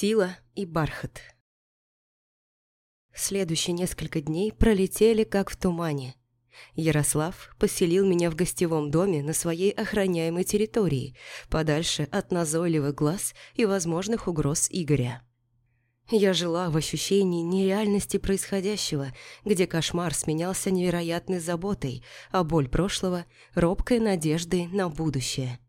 Сила и бархат. Следующие несколько дней пролетели как в тумане. Ярослав поселил меня в гостевом доме на своей охраняемой территории, подальше от назойливых глаз и возможных угроз Игоря. Я жила в ощущении нереальности происходящего, где кошмар сменялся невероятной заботой, а боль прошлого – робкой надеждой на будущее –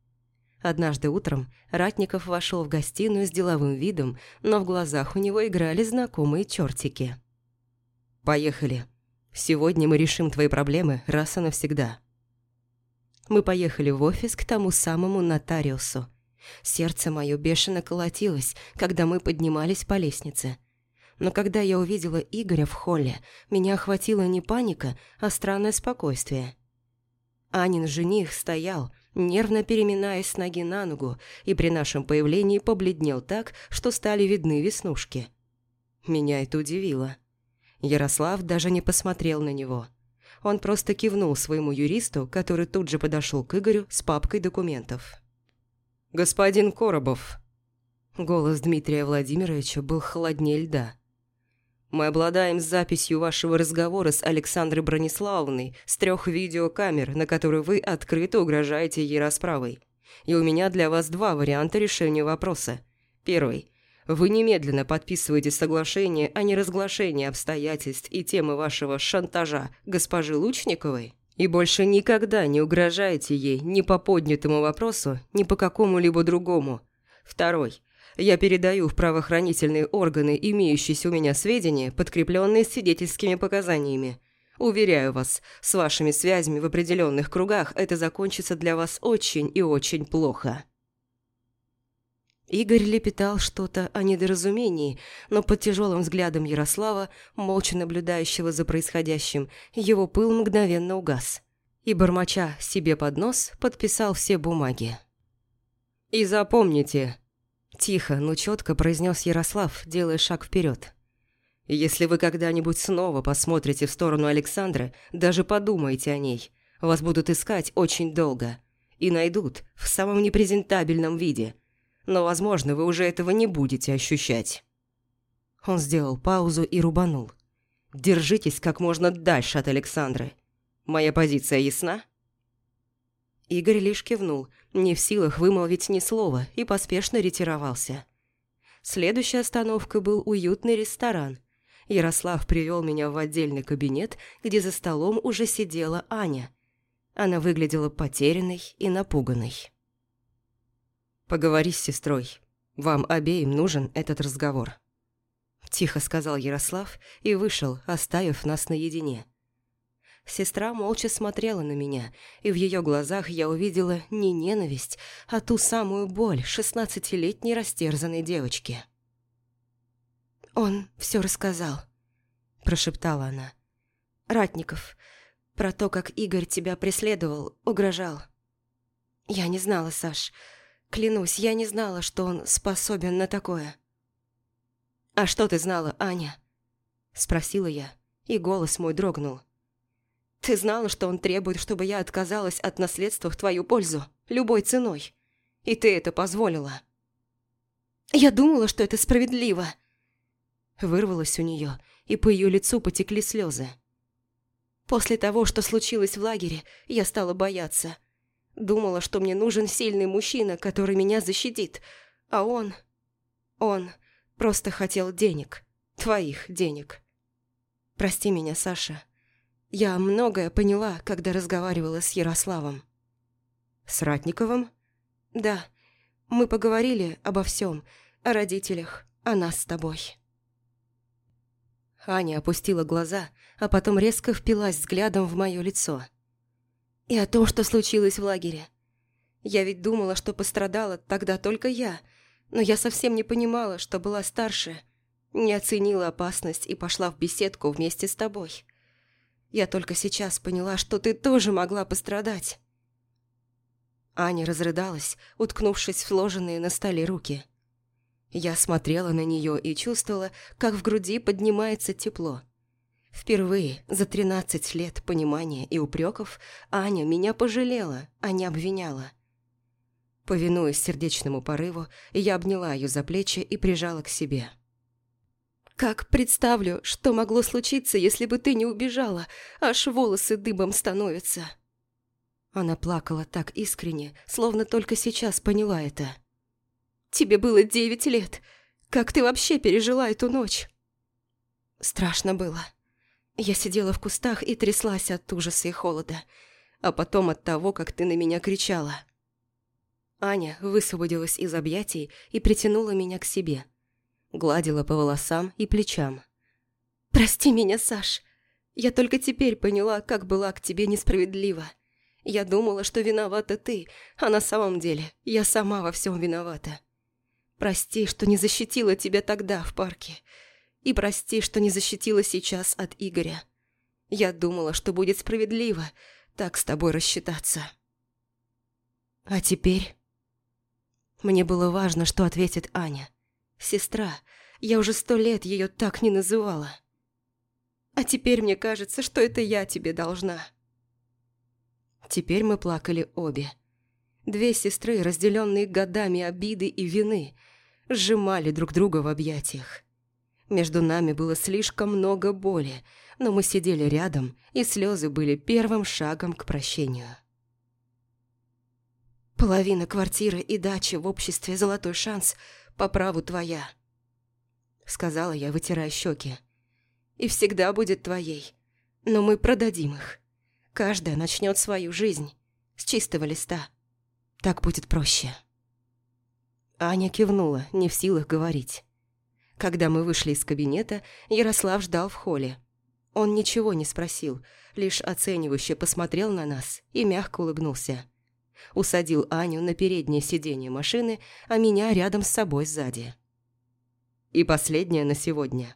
Однажды утром Ратников вошел в гостиную с деловым видом, но в глазах у него играли знакомые чертики. «Поехали. Сегодня мы решим твои проблемы раз и навсегда». Мы поехали в офис к тому самому нотариусу. Сердце мое бешено колотилось, когда мы поднимались по лестнице. Но когда я увидела Игоря в холле, меня охватила не паника, а странное спокойствие. Анин жених стоял, нервно переминаясь с ноги на ногу, и при нашем появлении побледнел так, что стали видны веснушки. Меня это удивило. Ярослав даже не посмотрел на него. Он просто кивнул своему юристу, который тут же подошел к Игорю с папкой документов. «Господин Коробов!» Голос Дмитрия Владимировича был холоднее льда. Мы обладаем записью вашего разговора с Александрой Брониславовной с трех видеокамер, на которые вы открыто угрожаете ей расправой. И у меня для вас два варианта решения вопроса. Первый. Вы немедленно подписываете соглашение о неразглашении обстоятельств и темы вашего шантажа госпожи Лучниковой и больше никогда не угрожаете ей ни по поднятому вопросу, ни по какому-либо другому. Второй. Я передаю в правоохранительные органы имеющиеся у меня сведения, подкрепленные свидетельскими показаниями. Уверяю вас, с вашими связями в определенных кругах это закончится для вас очень и очень плохо». Игорь лепетал что-то о недоразумении, но под тяжелым взглядом Ярослава, молча наблюдающего за происходящим, его пыл мгновенно угас. И, бормоча себе под нос, подписал все бумаги. «И запомните, Тихо, но четко произнес Ярослав, делая шаг вперед. «Если вы когда-нибудь снова посмотрите в сторону Александры, даже подумайте о ней. Вас будут искать очень долго. И найдут в самом непрезентабельном виде. Но, возможно, вы уже этого не будете ощущать». Он сделал паузу и рубанул. «Держитесь как можно дальше от Александры. Моя позиция ясна?» Игорь лишь кивнул, не в силах вымолвить ни слова, и поспешно ретировался. Следующая остановка был уютный ресторан. Ярослав привел меня в отдельный кабинет, где за столом уже сидела Аня. Она выглядела потерянной и напуганной. «Поговори с сестрой. Вам обеим нужен этот разговор», – тихо сказал Ярослав и вышел, оставив нас наедине. Сестра молча смотрела на меня, и в ее глазах я увидела не ненависть, а ту самую боль шестнадцатилетней растерзанной девочки. «Он все рассказал», – прошептала она. «Ратников, про то, как Игорь тебя преследовал, угрожал. Я не знала, Саш. Клянусь, я не знала, что он способен на такое». «А что ты знала, Аня?» – спросила я, и голос мой дрогнул. Ты знала, что он требует, чтобы я отказалась от наследства в твою пользу, любой ценой. И ты это позволила. Я думала, что это справедливо. Вырвалось у нее, и по ее лицу потекли слезы. После того, что случилось в лагере, я стала бояться. Думала, что мне нужен сильный мужчина, который меня защитит. А он... Он просто хотел денег. Твоих денег. Прости меня, Саша. Я многое поняла, когда разговаривала с Ярославом. С Ратниковым? Да. Мы поговорили обо всем, о родителях, о нас с тобой. Аня опустила глаза, а потом резко впилась взглядом в мое лицо. И о том, что случилось в лагере. Я ведь думала, что пострадала тогда только я, но я совсем не понимала, что была старше, не оценила опасность и пошла в беседку вместе с тобой. Я только сейчас поняла, что ты тоже могла пострадать». Аня разрыдалась, уткнувшись в сложенные на столе руки. Я смотрела на нее и чувствовала, как в груди поднимается тепло. Впервые за тринадцать лет понимания и упреков Аня меня пожалела, а не обвиняла. Повинуясь сердечному порыву, я обняла ее за плечи и прижала к себе. «Как представлю, что могло случиться, если бы ты не убежала, аж волосы дыбом становятся!» Она плакала так искренне, словно только сейчас поняла это. «Тебе было девять лет. Как ты вообще пережила эту ночь?» Страшно было. Я сидела в кустах и тряслась от ужаса и холода, а потом от того, как ты на меня кричала. Аня высвободилась из объятий и притянула меня к себе. Гладила по волосам и плечам. «Прости меня, Саш. Я только теперь поняла, как была к тебе несправедлива. Я думала, что виновата ты, а на самом деле я сама во всем виновата. Прости, что не защитила тебя тогда в парке. И прости, что не защитила сейчас от Игоря. Я думала, что будет справедливо так с тобой рассчитаться. А теперь... Мне было важно, что ответит Аня. Сестра. Я уже сто лет ее так не называла. А теперь мне кажется, что это я тебе должна. Теперь мы плакали обе. Две сестры, разделенные годами обиды и вины, сжимали друг друга в объятиях. Между нами было слишком много боли, но мы сидели рядом, и слезы были первым шагом к прощению. «Половина квартиры и дачи в обществе «Золотой шанс» по праву твоя», — сказала я, вытирая щеки. «И всегда будет твоей, но мы продадим их. Каждая начнет свою жизнь с чистого листа. Так будет проще». Аня кивнула, не в силах говорить. Когда мы вышли из кабинета, Ярослав ждал в холле. Он ничего не спросил, лишь оценивающе посмотрел на нас и мягко улыбнулся. Усадил Аню на переднее сиденье машины, а меня рядом с собой сзади. И последнее на сегодня.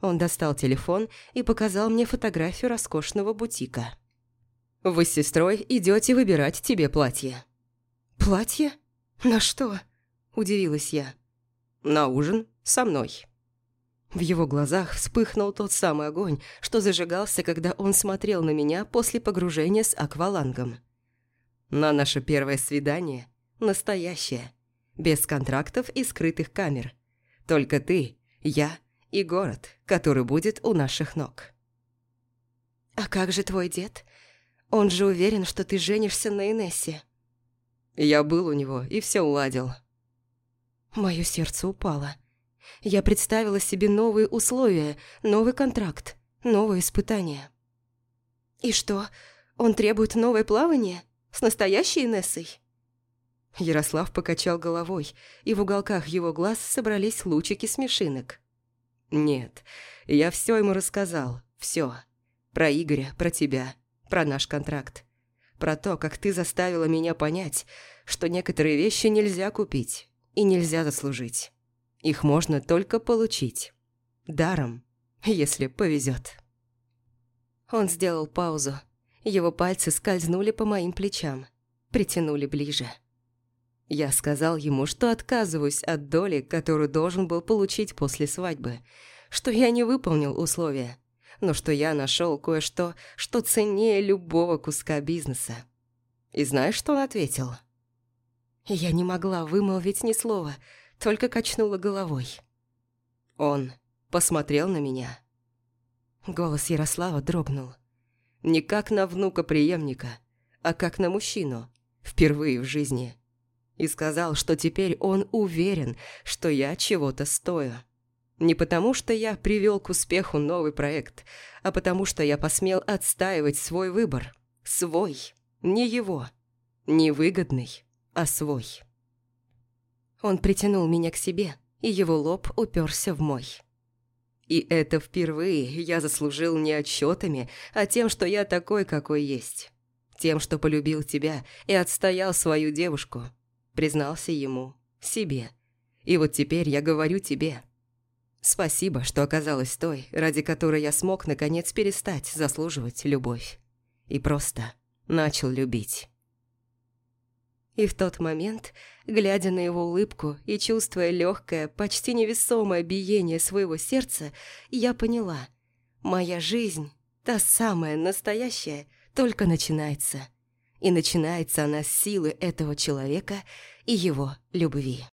Он достал телефон и показал мне фотографию роскошного бутика. «Вы с сестрой идете выбирать тебе платье». «Платье? На что?» – удивилась я. «На ужин со мной». В его глазах вспыхнул тот самый огонь, что зажигался, когда он смотрел на меня после погружения с аквалангом. На наше первое свидание настоящее, без контрактов и скрытых камер. Только ты, я и город, который будет у наших ног. «А как же твой дед? Он же уверен, что ты женишься на Инессе». Я был у него и все уладил. Мое сердце упало. Я представила себе новые условия, новый контракт, новое испытание. «И что, он требует новое плавание? С настоящей Инессой?» Ярослав покачал головой, и в уголках его глаз собрались лучики смешинок. «Нет, я все ему рассказал, все. Про Игоря, про тебя, про наш контракт. Про то, как ты заставила меня понять, что некоторые вещи нельзя купить и нельзя заслужить. Их можно только получить. Даром, если повезет. Он сделал паузу. Его пальцы скользнули по моим плечам, притянули ближе. Я сказал ему, что отказываюсь от доли, которую должен был получить после свадьбы, что я не выполнил условия, но что я нашел кое-что, что ценнее любого куска бизнеса. И знаешь, что он ответил? Я не могла вымолвить ни слова – только качнула головой. Он посмотрел на меня. Голос Ярослава дрогнул. Не как на внука-преемника, а как на мужчину, впервые в жизни. И сказал, что теперь он уверен, что я чего-то стою. Не потому, что я привел к успеху новый проект, а потому, что я посмел отстаивать свой выбор. Свой, не его. Не выгодный, а свой. Он притянул меня к себе, и его лоб уперся в мой. И это впервые я заслужил не отчетами, а тем, что я такой, какой есть. Тем, что полюбил тебя и отстоял свою девушку. Признался ему, себе. И вот теперь я говорю тебе. Спасибо, что оказалась той, ради которой я смог наконец перестать заслуживать любовь. И просто начал любить. И в тот момент, глядя на его улыбку и чувствуя легкое, почти невесомое биение своего сердца, я поняла, моя жизнь, та самая настоящая, только начинается. И начинается она с силы этого человека и его любви.